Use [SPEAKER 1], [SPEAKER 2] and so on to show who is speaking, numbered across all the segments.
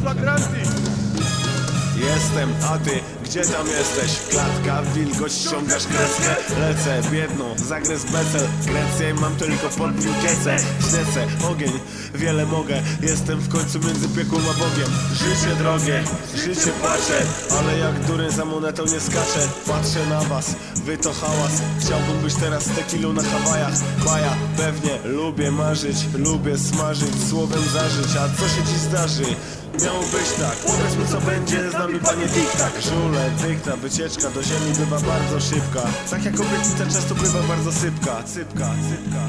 [SPEAKER 1] Flagrante!
[SPEAKER 2] Jestem, a ty gdzie tam jesteś? Klatka, wilgoć, ściągasz kreskę. Lecę, biedną, zagryz becel. Grecję mam tylko pod piłkiece Ślecę, ogień, wiele mogę. Jestem w końcu między piekłem a Bogiem. Życie drogie, życie płacze. Ale jak dureń za monetą nie skaczę. Patrzę na was, wy to hałas. Chciałbym być teraz tequilą na Hawajach. Baja, pewnie, lubię marzyć Lubię smażyć, słowem zażyć. A co się dziś zdarzy? Miało być tak, powiedzmy co będzie z nami panie diktak Żule, dykta, wycieczka do ziemi bywa bardzo szybka. Tak jak obietnica często bywa bardzo sypka. Sypka, sypka.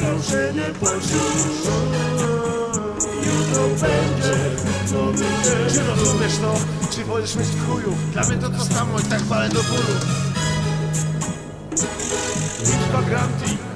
[SPEAKER 1] Proszę nie płacz Jutro będzie nowy dzień.
[SPEAKER 2] Czy rozumiesz to? Czy wolisz mieć w chuju?
[SPEAKER 1] Dla mnie to to samo i tak walę do bólu. Bitwa Granty!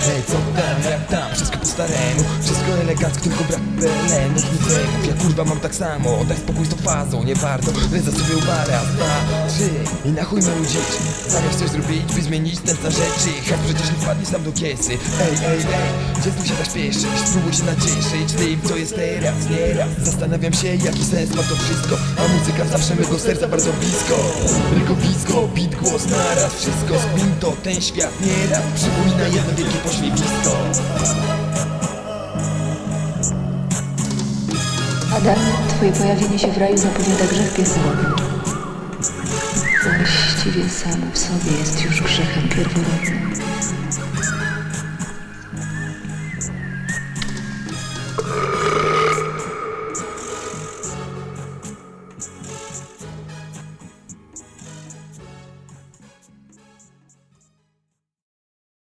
[SPEAKER 3] Hej, co tam, jak tam, wszystko staremu. Wszystko elegancko, tylko brak pelenów. Nic ja kurwa mam tak samo. Daj spokój z tą fazą, nie warto. Leza sobie uba, raz, dwa, trzy. I na chuj marudzić Zamiast coś zrobić, by zmienić ten na rzeczy. Jak przecież nie wpadnie sam do kiesy. Ej, ej, ej, dziecku się da śpieszyć? Spróbuj się nacieszyć tym, co jest teraz, nieraz Zastanawiam się, jaki sens ma to wszystko. A muzyka zawsze mego serca bardzo blisko. Rynkowisko, beat, głos, naraz. Wszystko spin to ten świat nieraz Przypomina jedno wielkie pośmiewisko
[SPEAKER 4] Adam, twoje pojawienie się w raju zapowiada grzech pierworodny. Właściwie samo w sobie jest już grzechem pierworodnym.